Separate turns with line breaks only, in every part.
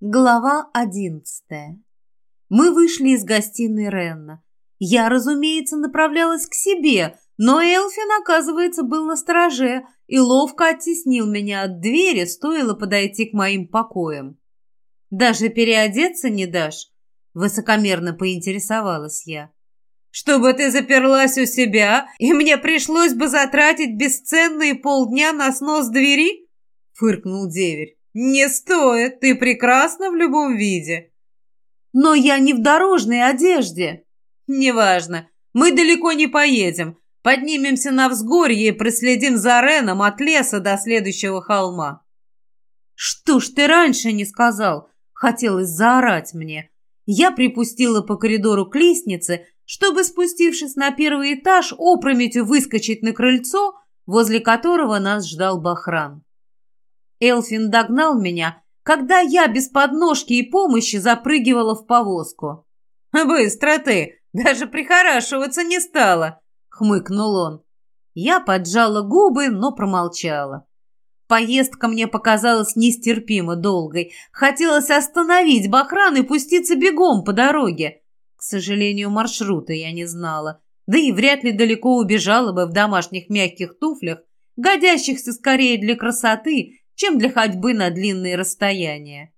Глава одиннадцатая. Мы вышли из гостиной Ренна. Я, разумеется, направлялась к себе, но Элфин, оказывается, был на стороже и ловко оттеснил меня от двери, стоило подойти к моим покоям. «Даже переодеться не дашь?» — высокомерно поинтересовалась я. «Чтобы ты заперлась у себя, и мне пришлось бы затратить бесценные полдня на снос двери?» — фыркнул деверь. «Не стоит, ты прекрасна в любом виде». «Но я не в дорожной одежде». «Неважно, мы далеко не поедем. Поднимемся на взгорье и проследим за Реном от леса до следующего холма». «Что ж ты раньше не сказал?» Хотелось заорать мне. Я припустила по коридору к лестнице, чтобы, спустившись на первый этаж, опрометью выскочить на крыльцо, возле которого нас ждал Бахран. Элфин догнал меня, когда я без подножки и помощи запрыгивала в повозку. «Быстро ты! Даже прихорашиваться не стала!» — хмыкнул он. Я поджала губы, но промолчала. Поездка мне показалась нестерпимо долгой. Хотелось остановить Бахран и пуститься бегом по дороге. К сожалению, маршрута я не знала. Да и вряд ли далеко убежала бы в домашних мягких туфлях, годящихся скорее для красоты, чем для ходьбы на длинные расстояния.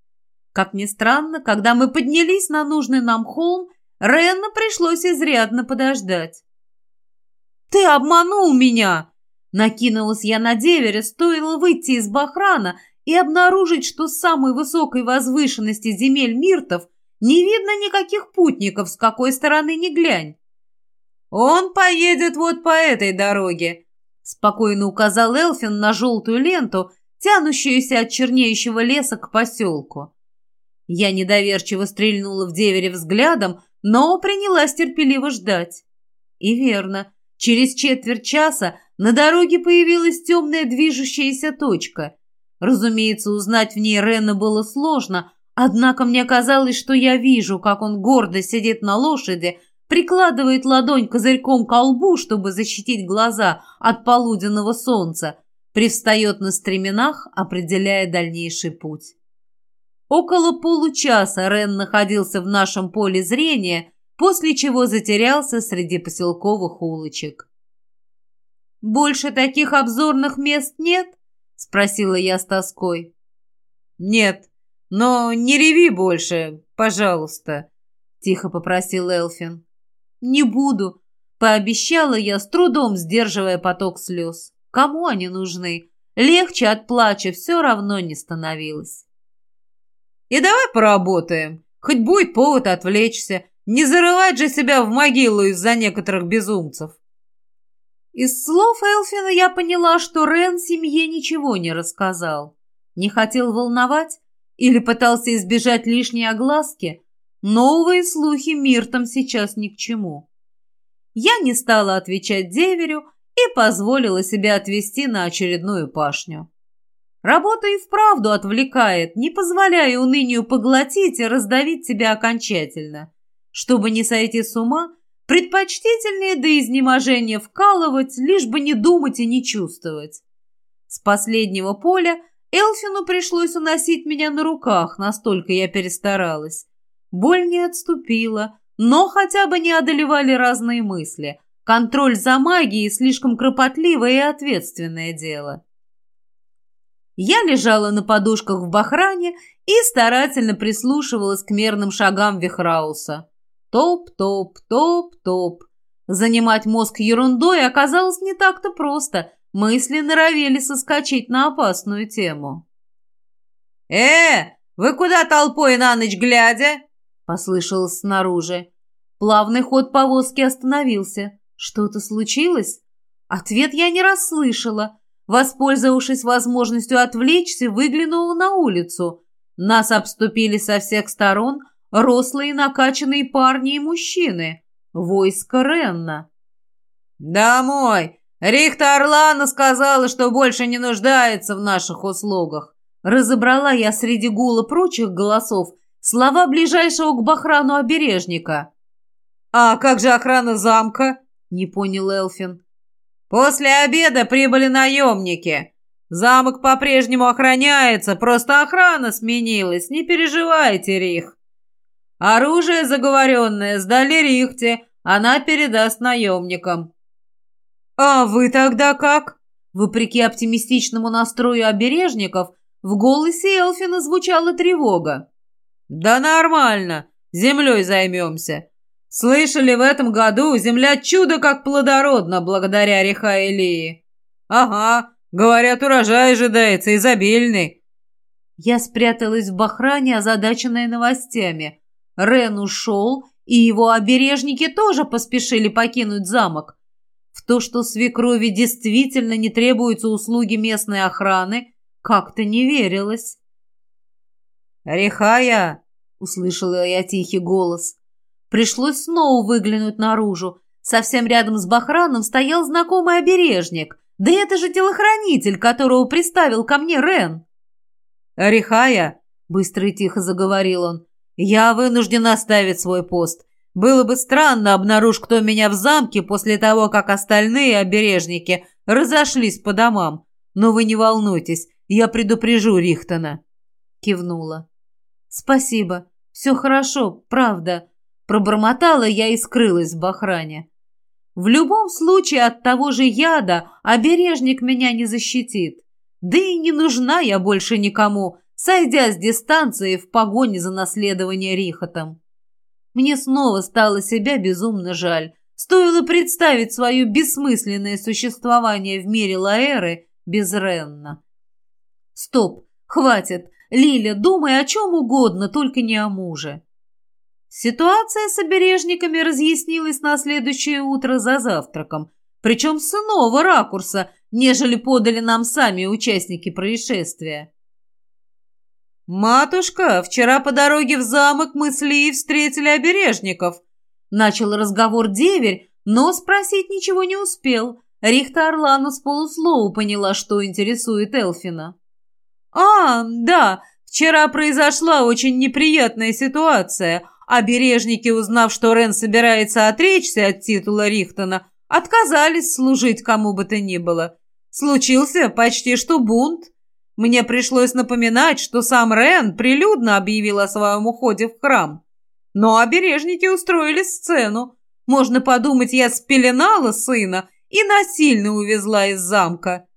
Как ни странно, когда мы поднялись на нужный нам холм, Ренна пришлось изрядно подождать. «Ты обманул меня!» Накинулась я на деверя, стоило выйти из Бахрана и обнаружить, что с самой высокой возвышенности земель Миртов не видно никаких путников, с какой стороны ни глянь. «Он поедет вот по этой дороге», — спокойно указал Элфин на желтую ленту, тянущуюся от чернеющего леса к поселку. Я недоверчиво стрельнула в девере взглядом, но принялась терпеливо ждать. И верно, через четверть часа на дороге появилась темная движущаяся точка. Разумеется, узнать в ней Рена было сложно, однако мне казалось, что я вижу, как он гордо сидит на лошади, прикладывает ладонь козырьком к лбу, чтобы защитить глаза от полуденного солнца, привстает на стременах, определяя дальнейший путь. Около получаса Рен находился в нашем поле зрения, после чего затерялся среди поселковых улочек. «Больше таких обзорных мест нет?» — спросила я с тоской. «Нет, но не реви больше, пожалуйста», — тихо попросил Элфин. «Не буду», — пообещала я, с трудом сдерживая поток слез. Кому они нужны? Легче от плача все равно не становилось. И давай поработаем. Хоть будет повод отвлечься. Не зарывать же себя в могилу из-за некоторых безумцев. Из слов Элфина я поняла, что Рен семье ничего не рассказал. Не хотел волновать или пытался избежать лишней огласки. Новые слухи Миртом сейчас ни к чему. Я не стала отвечать деверю и позволила себя отвезти на очередную пашню. Работа и вправду отвлекает, не позволяя унынию поглотить и раздавить себя окончательно. Чтобы не сойти с ума, предпочтительнее до изнеможения вкалывать, лишь бы не думать и не чувствовать. С последнего поля Элфину пришлось уносить меня на руках, настолько я перестаралась. Боль не отступила, но хотя бы не одолевали разные мысли – Контроль за магией слишком кропотливое и ответственное дело. Я лежала на подушках в бахране и старательно прислушивалась к мерным шагам Вихрауса. Топ-топ, топ-топ. Занимать мозг ерундой оказалось не так-то просто. Мысли норовели соскочить на опасную тему. «Э, вы куда толпой на ночь глядя?» — послышалось снаружи. Плавный ход повозки остановился. Что-то случилось? Ответ я не расслышала. Воспользовавшись возможностью отвлечься, выглянула на улицу. Нас обступили со всех сторон рослые накачанные парни и мужчины. Войско Ренна. «Домой! Рихта Орлана сказала, что больше не нуждается в наших услугах». Разобрала я среди гула прочих голосов слова ближайшего к Бахрану обережника. «А как же охрана замка?» — не понял Элфин. «После обеда прибыли наемники.
Замок по-прежнему охраняется, просто охрана сменилась, не переживайте, Рих. Оружие заговоренное сдали Рихте, она передаст наемникам.
А вы тогда как? Вопреки оптимистичному настрою обережников, в голосе Элфина звучала тревога.
«Да нормально, землей займемся. Слышали, в этом году земля чудо как плодородна благодаря Реха Илии. Ага, говорят, урожай ожидается изобильный».
Я спряталась в Бахране, озадаченная новостями. Рен ушел, и его обережники тоже поспешили покинуть замок. В то, что свекрови действительно не требуются услуги местной охраны, как-то не верилось.
«Рехая!»
— услышала я тихий голос. Пришлось снова выглянуть наружу. Совсем рядом с Бахраном стоял знакомый обережник. Да это же телохранитель, которого приставил ко мне Рен.
«Рехая!» — быстро и тихо заговорил он. «Я вынужден оставить свой пост. Было бы странно, обнаружь кто меня в замке после того, как остальные обережники разошлись по домам. Но вы не волнуйтесь, я предупрежу Рихтона.
Кивнула. Спасибо, все хорошо, правда. Пробормотала я и скрылась в Бахране. В любом случае от того же яда обережник меня не защитит. Да и не нужна я больше никому, сойдя с дистанции в погоне за наследование Рихотом. Мне снова стало себя безумно жаль. Стоило представить свое бессмысленное существование в мире Лаэры без Ренна. Стоп, хватит. Лиля, думай о чем угодно, только не о муже. Ситуация с обережниками разъяснилась на следующее утро за завтраком, причем с иного ракурса, нежели подали нам сами участники происшествия.
«Матушка, вчера по дороге в замок мы с Ли встретили обережников»,
начал разговор деверь, но спросить ничего не успел. Рихта Орлану с полуслову поняла, что интересует Элфина.
«А, да, вчера произошла очень неприятная ситуация. Обережники, узнав, что Рен собирается отречься от титула Рихтона, отказались служить кому бы то ни было. Случился почти что бунт. Мне пришлось напоминать, что сам Рен прилюдно объявил о своем уходе в храм. Но обережники устроили сцену. Можно подумать, я спеленала сына и насильно увезла из замка.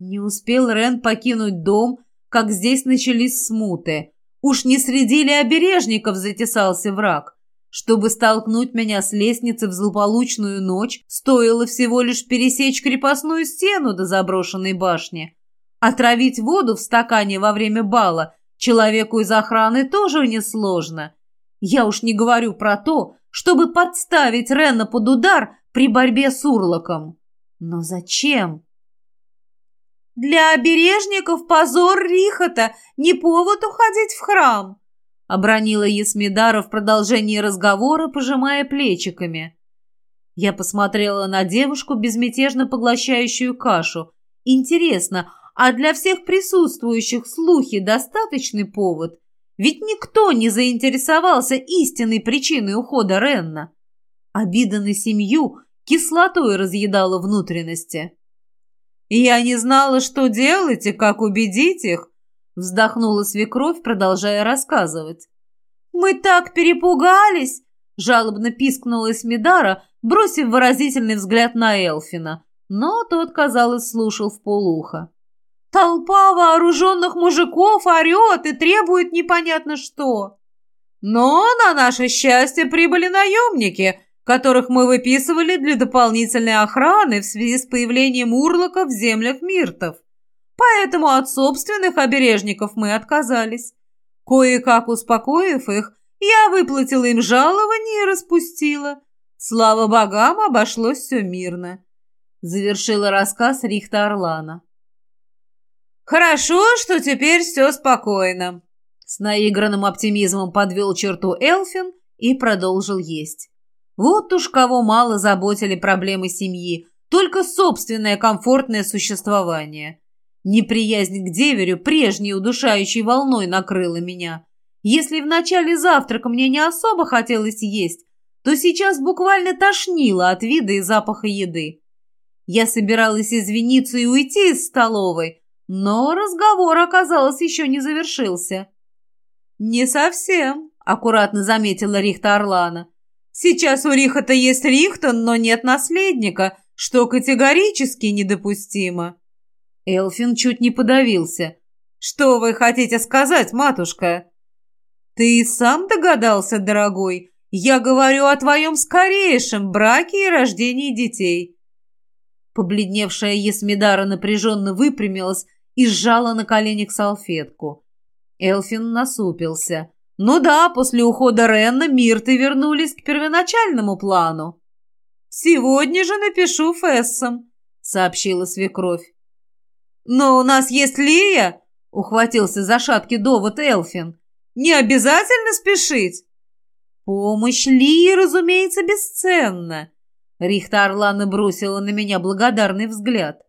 Не успел Рен покинуть дом, как здесь начались смуты. Уж не среди ли обережников затесался враг? Чтобы столкнуть меня с лестницы в злополучную ночь, стоило всего лишь пересечь крепостную стену до заброшенной башни. Отравить воду в стакане во время бала человеку из охраны тоже несложно. Я уж не говорю про то, чтобы подставить Рена под удар при борьбе с урлоком. Но зачем?
Для обережников позор Рихота, не повод уходить в храм, обронила Есмидара в продолжении разговора, пожимая плечиками.
Я посмотрела на девушку, безмятежно поглощающую кашу. Интересно, а для всех присутствующих слухи достаточный повод? Ведь никто не заинтересовался истинной причиной ухода Ренна. Обида на семью кислотой разъедала внутренности.
«Я не знала, что делать и как убедить их», вздохнула свекровь, продолжая рассказывать.
«Мы так перепугались!» жалобно пискнула Смидара, бросив выразительный взгляд на Элфина, но тот, казалось, слушал в полухо. Толпа вооруженных мужиков орет и требует непонятно что.
Но, на наше счастье, прибыли наемники, которых мы выписывали для дополнительной охраны в связи с появлением урлока в землях миртов. Поэтому от собственных обережников мы отказались. Кое-как успокоив их, я выплатила им жалование и распустила. Слава богам, обошлось все мирно. Завершила рассказ Рихта Орлана. «Хорошо, что теперь все спокойно», — с наигранным оптимизмом подвел черту Элфин и продолжил есть. Вот уж кого мало заботили проблемы семьи, только собственное комфортное существование. Неприязнь к деверю прежней удушающей волной накрыла меня. Если в начале завтрака мне не особо хотелось есть, то сейчас буквально тошнило от вида и запаха еды.
Я собиралась извиниться и уйти из столовой, но разговор, оказалось, еще не завершился.
«Не совсем», — аккуратно заметила Рихта Орлана. «Сейчас у Рихата есть Рихтон, но нет наследника, что категорически недопустимо».
Элфин чуть не подавился.
«Что вы хотите сказать, матушка?» «Ты сам догадался, дорогой? Я говорю о твоем скорейшем браке и рождении детей».
Побледневшая Есмидара напряженно выпрямилась и сжала на коленях салфетку. Элфин насупился. «Ну да, после ухода Ренна Мирты вернулись к первоначальному плану».
«Сегодня же напишу Фессом», — сообщила свекровь. «Но у нас есть Лия», — ухватился за шаткий довод Элфин. Не обязательно спешить.
Помощь Ли, разумеется, бесценна. Рихта Орлана бросила на меня благодарный взгляд.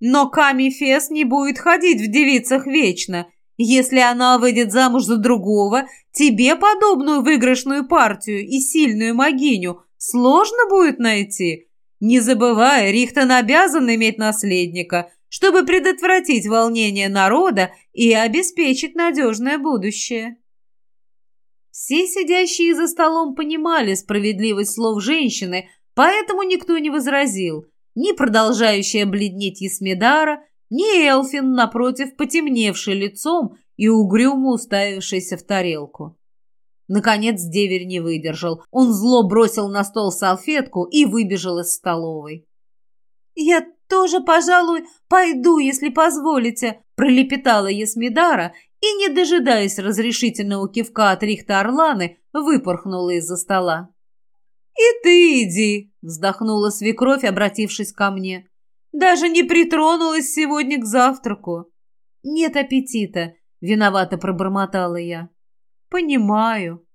Но Ками Фес не будет ходить в девицах вечно. Если она выйдет замуж за другого, тебе подобную выигрышную партию и сильную могиню сложно будет найти. Не забывай, Рихтон обязан иметь наследника, чтобы предотвратить волнение народа и обеспечить надежное будущее.
Все сидящие за столом понимали справедливость слов женщины, поэтому никто не возразил. Ни продолжающая бледнеть Есмедара, ни Элфин, напротив, потемневший лицом и угрюмо уставившийся в тарелку. Наконец деверь не выдержал. Он зло бросил на стол салфетку и выбежал из столовой.
«Я тоже, пожалуй, пойду, если позволите», – пролепетала Есмидара и, не дожидаясь разрешительного кивка от Рихта Орланы, выпорхнула из-за стола.
«И ты иди!» – вздохнула свекровь, обратившись ко мне. «Даже не притронулась сегодня к завтраку».
«Нет аппетита», – виновато пробормотала я.
«Понимаю».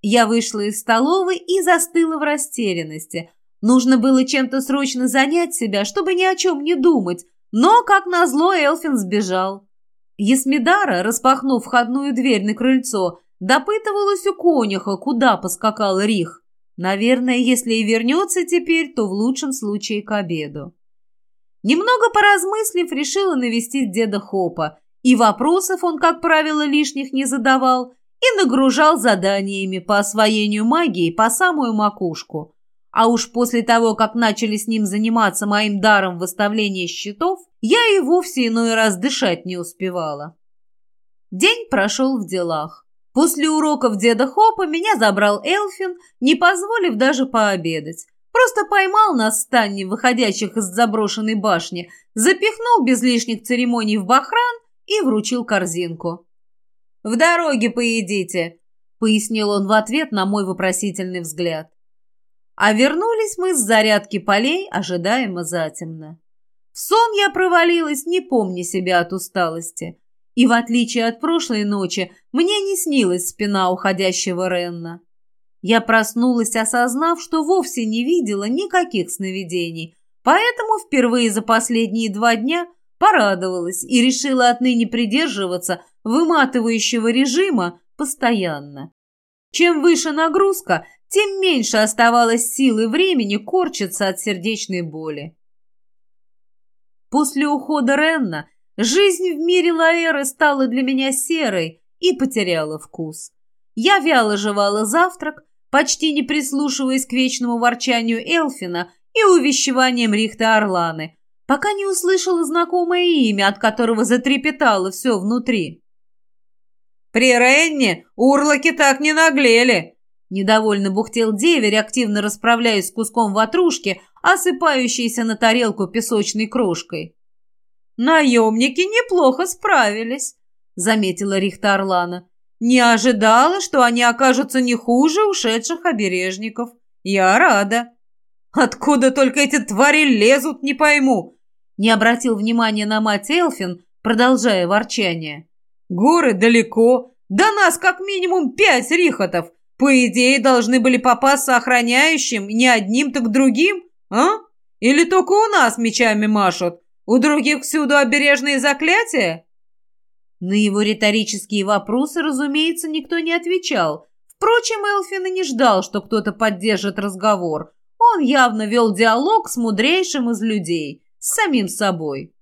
Я вышла из столовой и застыла в растерянности. Нужно было чем-то срочно занять себя, чтобы ни о чем не думать, но, как назло, Элфин сбежал. Есмидара, распахнув входную дверь на крыльцо, допытывалась у конюха, куда поскакал Рих. Наверное, если и вернется теперь, то в лучшем случае к обеду. Немного поразмыслив, решила навестить деда Хопа, и вопросов он, как правило, лишних не задавал, и нагружал заданиями по освоению магии по самую макушку. А уж после того, как начали с ним заниматься моим даром выставления счетов, я и вовсе иной раз дышать не успевала. День прошел в делах. После уроков деда Хопа меня забрал Элфин, не позволив даже пообедать. Просто поймал нас в стане, выходящих из заброшенной башни, запихнул без лишних церемоний в бахран и вручил корзинку. «В дороге поедите», — пояснил он в ответ на мой вопросительный взгляд. А вернулись мы с зарядки полей ожидаемо затемно. В сон я провалилась, не помня себя от усталости. И в отличие от прошлой ночи, мне не снилась спина уходящего Ренна. Я проснулась, осознав, что вовсе не видела никаких сновидений, поэтому впервые за последние два дня порадовалась и решила отныне придерживаться выматывающего режима постоянно. Чем выше нагрузка, тем меньше оставалось сил и времени корчиться от сердечной боли. После ухода Ренна жизнь в мире Лаэры стала для меня серой и потеряла вкус. Я вяло жевала завтрак, почти не прислушиваясь к вечному ворчанию Элфина и увещеваниям Рихта Орланы, пока не услышала знакомое имя, от которого затрепетало все внутри.
«При Ренне урлоки так не наглели!»
Недовольно бухтел деверь, активно расправляясь с куском ватрушки, осыпающейся на тарелку песочной крошкой.
«Наемники неплохо справились», — заметила Рихта Орлана. «Не ожидала, что они окажутся не хуже ушедших обережников. Я рада». «Откуда только эти твари лезут, не пойму», — не обратил внимания на мать Элфин, продолжая ворчание. «Горы далеко, до нас как минимум пять рихотов, по идее, должны были попасться охраняющим не одним, так другим, а? Или только у нас мечами машут? У других всюду обережные заклятия?»
На его риторические вопросы, разумеется, никто не отвечал. Впрочем, Элфин и не ждал, что кто-то поддержит разговор.
Он явно вел диалог с мудрейшим из людей, с самим собой.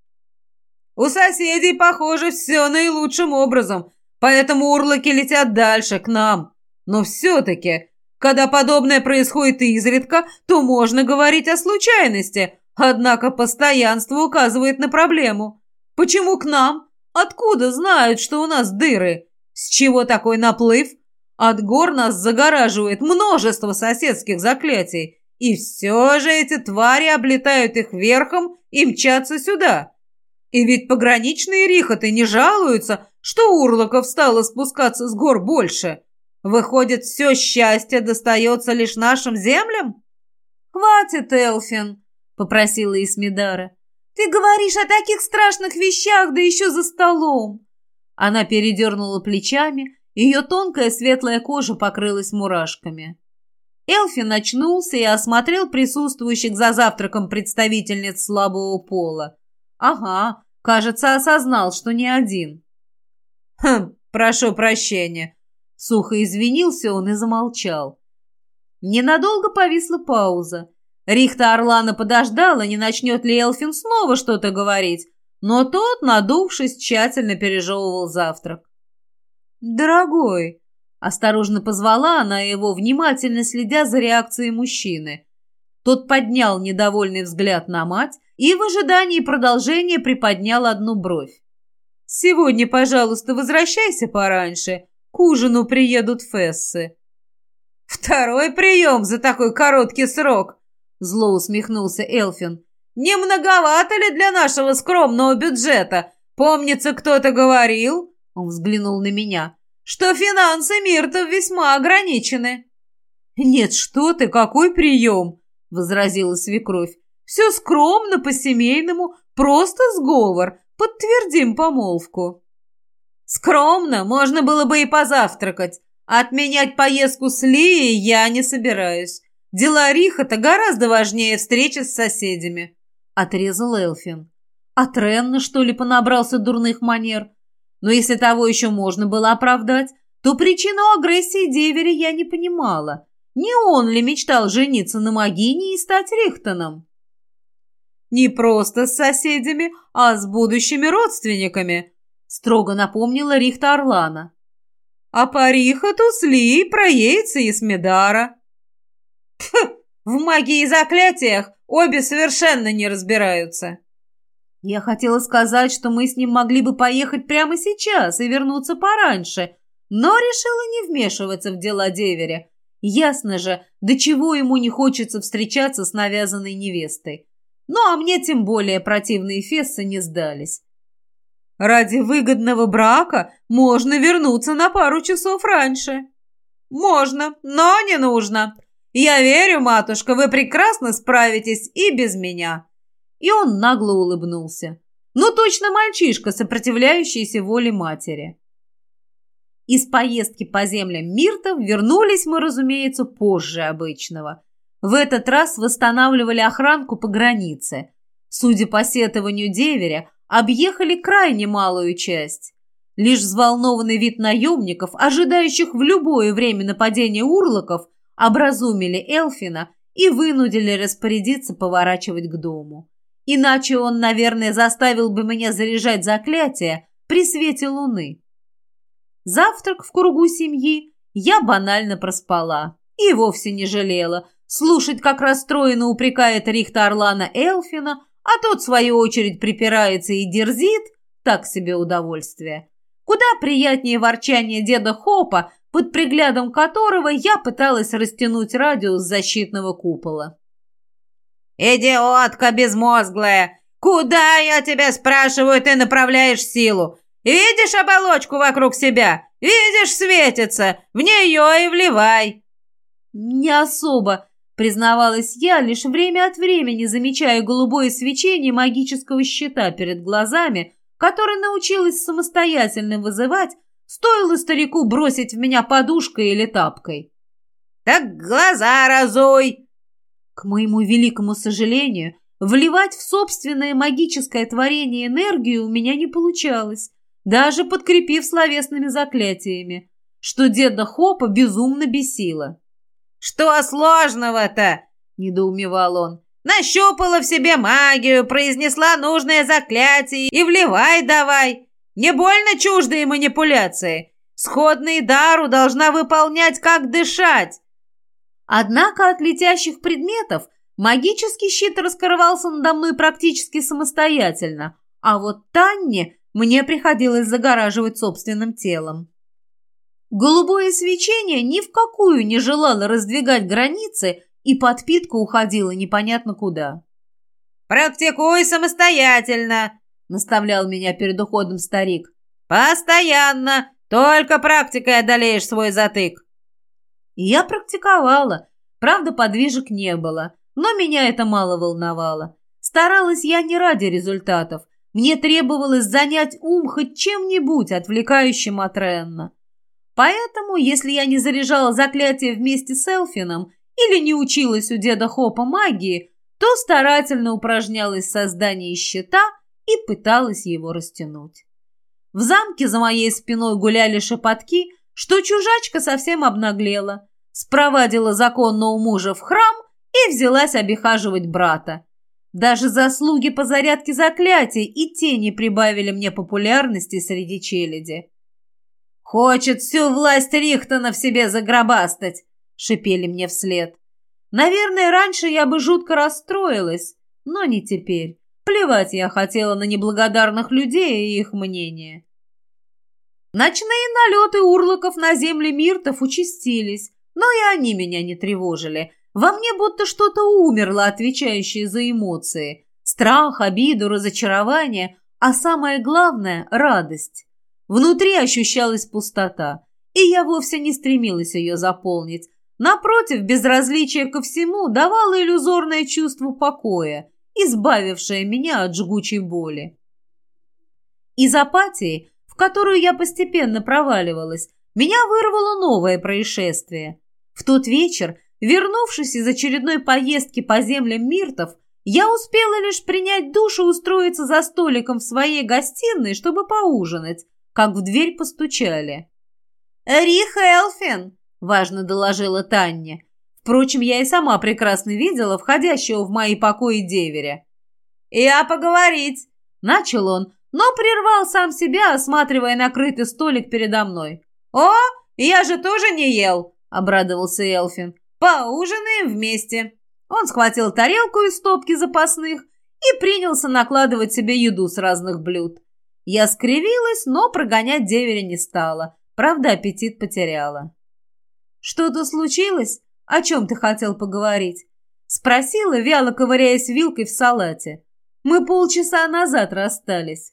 «У соседей, похоже, все наилучшим образом, поэтому урлоки летят дальше, к нам. Но все-таки, когда подобное происходит изредка, то можно говорить о случайности, однако постоянство указывает на проблему. Почему к нам? Откуда знают, что у нас дыры? С чего такой наплыв? От гор нас загораживает множество соседских заклятий, и все же эти твари облетают их верхом и мчатся сюда. И ведь пограничные рихоты не жалуются, что урлоков стало спускаться с гор больше. Выходит, все счастье достается лишь нашим землям?
«Хватит, Элфин!» — попросила Исмидара. «Ты говоришь о таких страшных вещах, да еще за столом!» Она передернула плечами, ее тонкая светлая кожа покрылась мурашками. Элфин очнулся и осмотрел присутствующих за завтраком представительниц слабого пола. Ага, кажется, осознал, что не один.
«Хм, прошу прощения», —
сухо извинился он и замолчал. Ненадолго повисла пауза. Рихта Орлана подождала, не начнет ли Элфин снова что-то говорить, но тот, надувшись, тщательно пережевывал завтрак. «Дорогой», — осторожно позвала она его, внимательно следя за реакцией мужчины. Тот поднял недовольный взгляд на мать и в ожидании продолжения приподнял одну бровь. «Сегодня, пожалуйста, возвращайся пораньше. К ужину приедут Фессы».
«Второй прием за такой короткий срок!» Зло усмехнулся Элфин. «Не многовато ли для нашего скромного бюджета? Помнится, кто-то говорил?» Он взглянул на меня. «Что финансы Миртов весьма ограничены».
«Нет, что ты, какой прием?» возразила свекровь. «Все скромно, по-семейному, просто сговор. Подтвердим помолвку».
«Скромно, можно было бы и позавтракать. Отменять поездку с Лией я не собираюсь. Дела Рихота гораздо важнее встречи с соседями», — отрезал Элфин.
«А Тренна, что ли, понабрался дурных манер? Но если того еще можно было оправдать, то причину агрессии деверя я не понимала. Не он ли мечтал жениться на Магине и стать Рихтоном?»
«Не просто с соседями, а с будущими родственниками», — строго напомнила Рихта Орлана. «А по Рихоту с Ли проедется и Смедара». В магии и заклятиях обе совершенно не разбираются.
Я хотела сказать, что мы с ним могли бы поехать прямо сейчас и вернуться пораньше, но решила не вмешиваться в дела деверя. Ясно же, до чего ему не хочется встречаться с навязанной невестой. Ну, а мне тем более противные фессы не сдались.
Ради выгодного брака можно вернуться на пару часов раньше. Можно, но не нужно. «Я верю, матушка, вы прекрасно справитесь и без меня».
И он нагло улыбнулся. Ну, точно мальчишка, сопротивляющийся воле матери. Из поездки по землям Миртов вернулись мы, разумеется, позже обычного. В этот раз восстанавливали охранку по границе. Судя по сетованию деверя, объехали крайне малую часть. Лишь взволнованный вид наемников, ожидающих в любое время нападения урлоков, образумили Элфина и вынудили распорядиться поворачивать к дому. Иначе он, наверное, заставил бы меня заряжать заклятие при свете луны. Завтрак в кругу семьи я банально проспала и вовсе не жалела. Слушать, как расстроенно упрекает Рихта Орлана Элфина, а тот, в свою очередь, припирается и дерзит, так себе удовольствие. Куда приятнее ворчание деда Хопа, под приглядом которого я пыталась растянуть радиус защитного купола.
«Идиотка безмозглая! Куда, я тебя спрашиваю, ты направляешь силу? Видишь оболочку вокруг себя? Видишь, светится? В нее и вливай!»
«Не особо», — признавалась я, лишь время от времени замечая голубое свечение магического щита перед глазами, который научилась самостоятельно вызывать, Стоило старику бросить в меня подушкой или тапкой.
«Так глаза разуй!»
К моему великому сожалению, вливать в собственное магическое творение энергию у меня не получалось, даже подкрепив словесными заклятиями, что деда Хопа безумно бесило.
«Что сложного-то?»
недоумевал он.
Нащупала в себе магию, произнесла нужное заклятие и вливай давай. Не больно чуждые манипуляции. Сходный дару должна выполнять, как дышать.
Однако от летящих предметов магический щит раскрывался надо мной практически самостоятельно, а вот Танне мне приходилось загораживать собственным телом. Голубое свечение ни в какую не желало раздвигать границы, и подпитка уходила непонятно куда.
«Практикуй самостоятельно», — наставлял меня перед уходом старик. «Постоянно, только практикой одолеешь свой затык».
Я практиковала, правда, подвижек не было, но меня это мало волновало. Старалась я не ради результатов, мне требовалось занять ум хоть чем-нибудь, отвлекающим от Ренна. Поэтому, если я не заряжала заклятие вместе с Элфином или не училась у деда Хопа магии, то старательно упражнялась в создании щита и пыталась его растянуть. В замке за моей спиной гуляли шепотки, что чужачка совсем обнаглела, спровадила законного мужа в храм и взялась обихаживать брата. Даже заслуги по зарядке заклятий и тени прибавили мне популярности среди челяди.
«Хочет всю власть Рихтона в себе загробастать!» — шипели мне вслед.
Наверное, раньше я бы жутко расстроилась, но не теперь. Плевать я хотела на неблагодарных людей и их мнение. Ночные налеты урлоков на земли миртов участились, но и они меня не тревожили — во мне будто что-то умерло, отвечающее за эмоции. Страх, обиду, разочарование, а самое главное – радость. Внутри ощущалась пустота, и я вовсе не стремилась ее заполнить. Напротив, безразличие ко всему давало иллюзорное чувство покоя, избавившее меня от жгучей боли. Из апатии, в которую я постепенно проваливалась, меня вырвало новое происшествие. В тот вечер Вернувшись из очередной поездки по землям Миртов, я успела лишь принять душ и устроиться за столиком в своей гостиной, чтобы поужинать, как в дверь постучали.
«Рих Элфин!» – важно доложила Таня.
Впрочем, я и сама прекрасно видела входящего в мои покои деверя.
«Я поговорить!»
– начал он, но прервал сам себя, осматривая накрытый столик передо мной.
«О, я же тоже не ел!» – обрадовался Элфин. Поужинаем вместе».
Он схватил тарелку из стопки запасных и принялся накладывать себе еду с разных блюд. Я скривилась, но прогонять деверя не стала. Правда, аппетит потеряла. «Что-то случилось? О чем ты хотел поговорить?» Спросила, вяло ковыряясь вилкой в салате. «Мы полчаса назад расстались».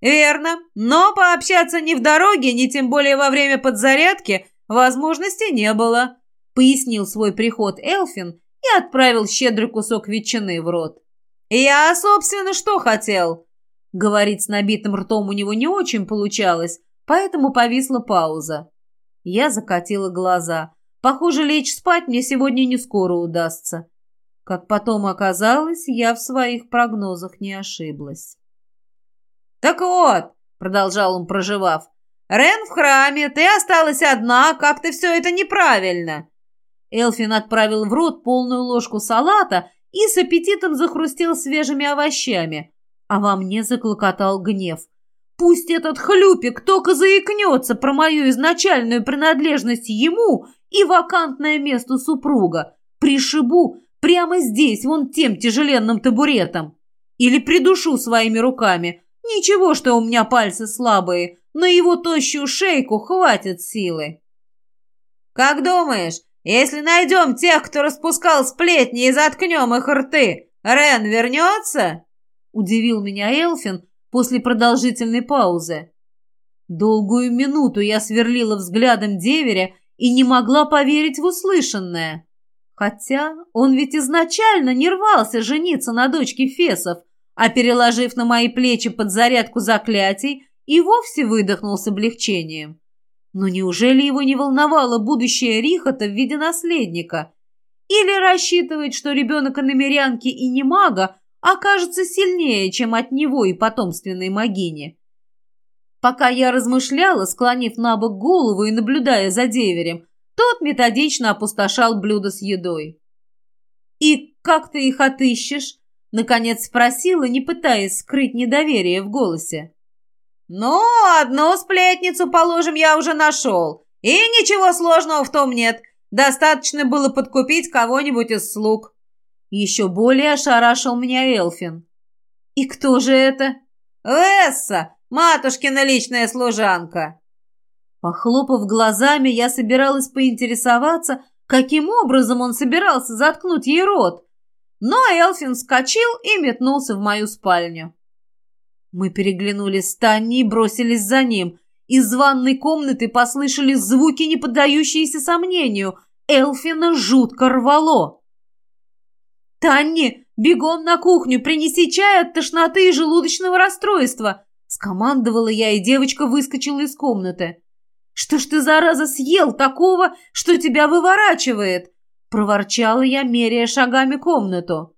«Верно, но пообщаться ни в дороге, ни тем более во время подзарядки возможности не было»,
пояснил свой приход Элфин и отправил щедрый кусок ветчины в рот.
«Я, собственно, что хотел?»
Говорить с набитым ртом у него не очень получалось, поэтому повисла пауза. Я закатила глаза. Похоже, лечь спать мне сегодня не скоро удастся. Как потом оказалось, я в своих прогнозах не ошиблась.
«Так вот», — продолжал он, проживав, — «Рен в храме, ты осталась одна, как-то все это неправильно.
Элфин отправил в рот полную ложку салата и с аппетитом захрустел свежими овощами, а во мне заклокотал гнев. Пусть этот хлюпик только заикнется про мою изначальную принадлежность ему и вакантное место супруга. Пришибу прямо здесь, вон тем тяжеленным табуретом. Или придушу своими руками. Ничего, что у меня пальцы слабые, на его тощую шейку хватит силы.
«Как думаешь, если найдем тех, кто распускал сплетни и заткнем их рты, Рен вернется?»
Удивил меня Элфин после продолжительной паузы. Долгую минуту я сверлила взглядом деверя и не могла поверить в услышанное. Хотя он ведь изначально не рвался жениться на дочке Фесов, а переложив на мои плечи подзарядку заклятий, и вовсе выдохнул с облегчением. Но неужели его не волновало будущее Рихота в виде наследника? Или рассчитывает, что ребенок иномерянки и не мага окажется сильнее, чем от него и потомственной могини? Пока я размышляла, склонив на бок голову и наблюдая за деверем, тот методично опустошал блюдо с едой. «И как ты их отыщешь?» Наконец спросила, не пытаясь скрыть недоверие в голосе.
«Ну, одну сплетницу, положим, я уже нашел. И ничего сложного в том нет. Достаточно было подкупить кого-нибудь из слуг».
Еще более ошарашил меня Элфин. «И кто же это?»
«Весса, матушкина личная служанка».
Похлопав глазами, я собиралась поинтересоваться, каким образом он собирался заткнуть ей рот. Но Элфин вскочил и метнулся в мою спальню. Мы переглянулись с Таней и бросились за ним. Из ванной комнаты послышались звуки, не поддающиеся сомнению. Элфина жутко рвало. «Танни, бегом на кухню, принеси чай от тошноты и желудочного расстройства!» Скомандовала я, и девочка выскочила из комнаты. «Что ж ты, зараза, съел такого, что тебя выворачивает?» Проворчала я, меряя шагами комнату.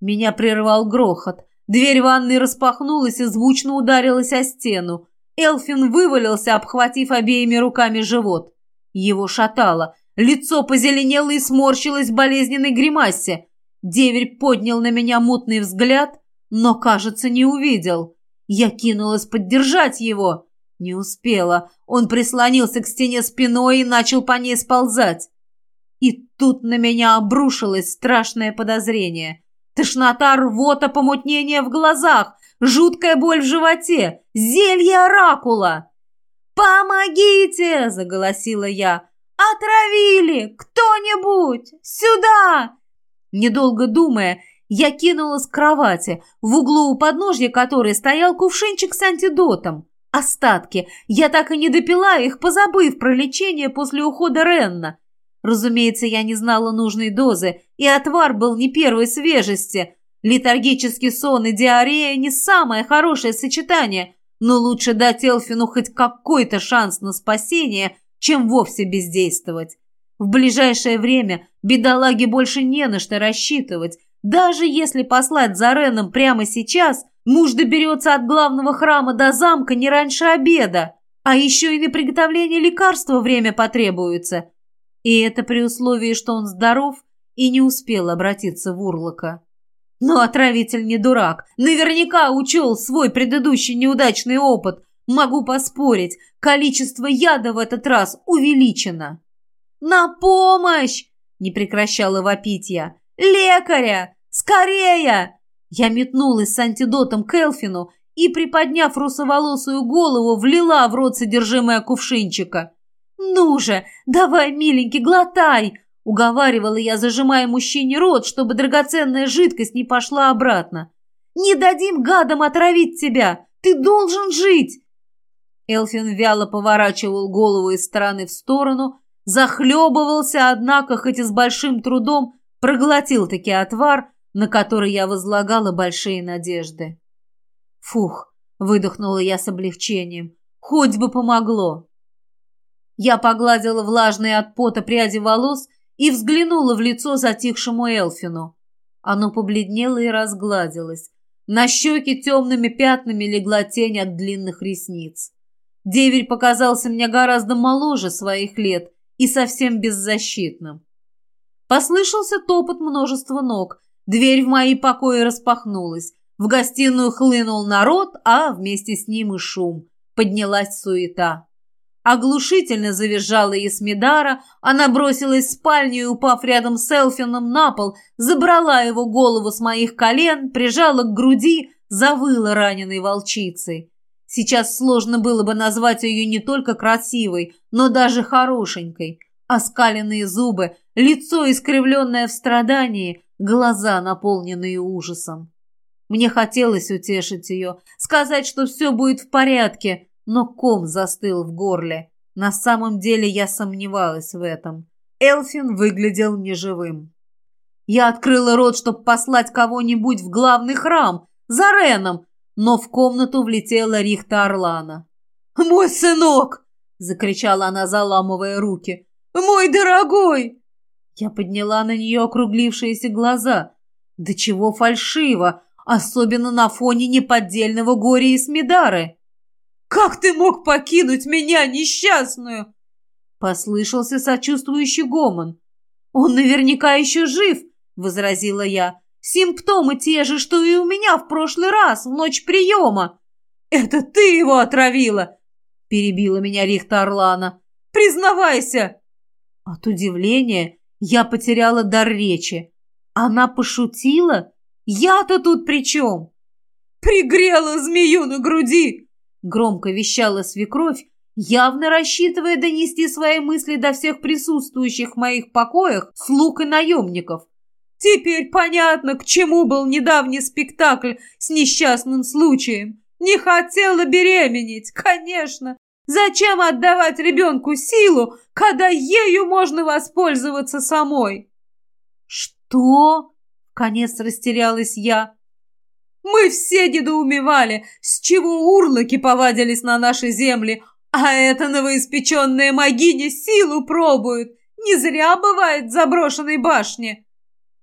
Меня прервал грохот. Дверь ванной распахнулась и звучно ударилась о стену. Элфин вывалился, обхватив обеими руками живот. Его шатало. Лицо позеленело и сморщилось в болезненной гримасе. Деверь поднял на меня мутный взгляд, но, кажется, не увидел. Я кинулась поддержать его. Не успела. Он прислонился к стене спиной и начал по ней сползать. И тут на меня обрушилось страшное подозрение. Тошнота, рвота, помутнение в глазах, жуткая боль в животе, зелье оракула. «Помогите!» – заголосила я. «Отравили! Кто-нибудь! Сюда!» Недолго думая, я кинулась к кровати, в углу у подножья которой стоял кувшинчик с антидотом. Остатки. Я так и не допила их, позабыв про лечение после ухода Ренна. Разумеется, я не знала нужной дозы, и отвар был не первой свежести. Летаргический сон и диарея не самое хорошее сочетание, но лучше дать Элфину хоть какой-то шанс на спасение, чем вовсе бездействовать. В ближайшее время бедолаге больше не на что рассчитывать. Даже если послать за Реном прямо сейчас, муж доберется от главного храма до замка не раньше обеда. А еще и на приготовление лекарства время потребуется. И это при условии, что он здоров и не успел обратиться в Урлока. Но отравитель не дурак. Наверняка учел свой предыдущий неудачный опыт. Могу поспорить, количество яда в этот раз увеличено. «На помощь!» – не прекращала вопить я. «Лекаря! Скорее!» Я метнулась с антидотом к Элфину и, приподняв русоволосую голову, влила в рот содержимое кувшинчика. «Ну же, давай, миленький, глотай!» — уговаривала я, зажимая мужчине рот, чтобы драгоценная жидкость не пошла обратно. «Не дадим гадам отравить тебя! Ты должен жить!» Элфин вяло поворачивал голову из стороны в сторону, захлебывался, однако, хоть и с большим трудом, проглотил таки отвар, на который я возлагала большие надежды. «Фух!» — выдохнула я с облегчением. «Хоть бы помогло!» Я погладила влажные от пота пряди волос и взглянула в лицо затихшему Элфину. Оно побледнело и разгладилось. На щеке темными пятнами легла тень от длинных ресниц. Деверь показался мне гораздо моложе своих лет и совсем беззащитным. Послышался топот множества ног. Дверь в мои покои распахнулась. В гостиную хлынул народ, а вместе с ним и шум. Поднялась суета. Оглушительно завизжала Есмидара, она бросилась в спальню и, упав рядом с Элфином на пол, забрала его голову с моих колен, прижала к груди, завыла раненой волчицей. Сейчас сложно было бы назвать ее не только красивой, но даже хорошенькой. Оскаленные зубы, лицо искривленное в страдании, глаза, наполненные ужасом. Мне хотелось утешить ее, сказать, что все будет в порядке, но ком застыл в горле. На самом деле я сомневалась в этом. Элфин выглядел неживым. Я открыла рот, чтобы послать кого-нибудь в главный храм, за Реном, но в комнату влетела Рихта Орлана. «Мой сынок!» — закричала она, заламывая руки. «Мой дорогой!» Я подняла на нее округлившиеся глаза. Да чего фальшиво, особенно на фоне неподдельного горя и смедары. Как ты мог покинуть меня, несчастную?» Послышался сочувствующий гомон.
Он наверняка еще жив, возразила я. Симптомы те же, что и у меня в прошлый раз, в ночь приема.
Это ты его отравила, перебила меня Рихта Орлана. Признавайся!
От удивления я потеряла дар речи. Она пошутила? Я-то тут при чем?
Пригрела змею на груди!
Громко вещала свекровь, явно рассчитывая донести свои мысли до всех присутствующих в моих покоях слуг и наемников.
Теперь понятно, к чему был недавний спектакль с несчастным случаем. Не хотела беременеть, конечно. Зачем отдавать ребенку силу, когда ею можно воспользоваться самой?
Что? Конец растерялась я.
Мы все недоумевали, с чего урлыки повадились на наши земли, а эта новоиспеченная могиня силу пробует. Не зря бывает в заброшенной башне.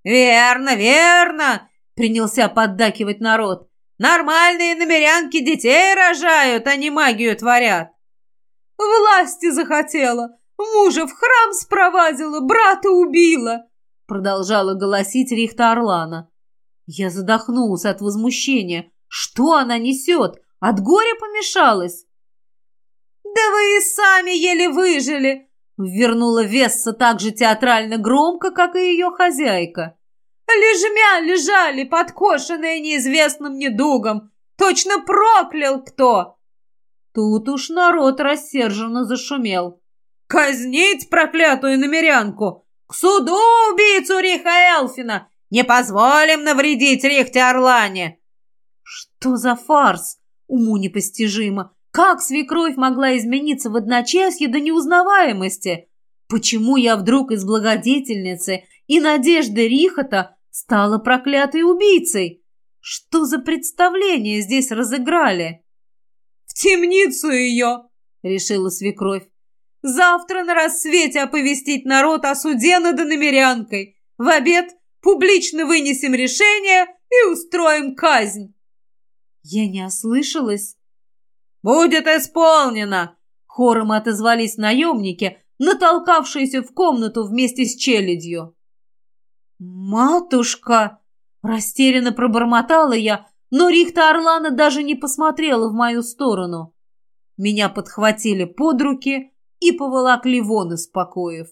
Верно, верно, принялся поддакивать народ. Нормальные намерянки детей рожают, а не магию творят.
Власти захотела, мужа в храм спровадила, брата убила, продолжала голосить Рихта Орлана.
Я задохнулся от возмущения. Что она несет? От горя помешалась?
«Да вы и сами еле выжили!» Вернула Весса так же театрально громко, как и ее хозяйка. «Лежмя лежали, подкошенные неизвестным недугом! Точно проклял кто!»
Тут уж народ рассерженно зашумел.
«Казнить проклятую намерянку! К суду убийцу Риха Элфина! Не позволим навредить Рихте Орлане!»
«Что за фарс? Уму непостижимо! Как свекровь могла измениться в одночасье до неузнаваемости? Почему я вдруг из благодетельницы и надежды Рихота стала проклятой убийцей? Что за представление здесь разыграли?
Темницу ее, решила свекровь. Завтра на рассвете оповестить народ о суде над намерянкой. В обед публично вынесем решение и устроим казнь.
Я не ослышалась.
«Будет исполнено!»
Хором отозвались наемники, натолкавшиеся в комнату вместе с челядью. «Матушка!» – растерянно пробормотала я, но Рихта Орлана даже не посмотрела в мою сторону. Меня подхватили под руки и поволокли вон из покоев.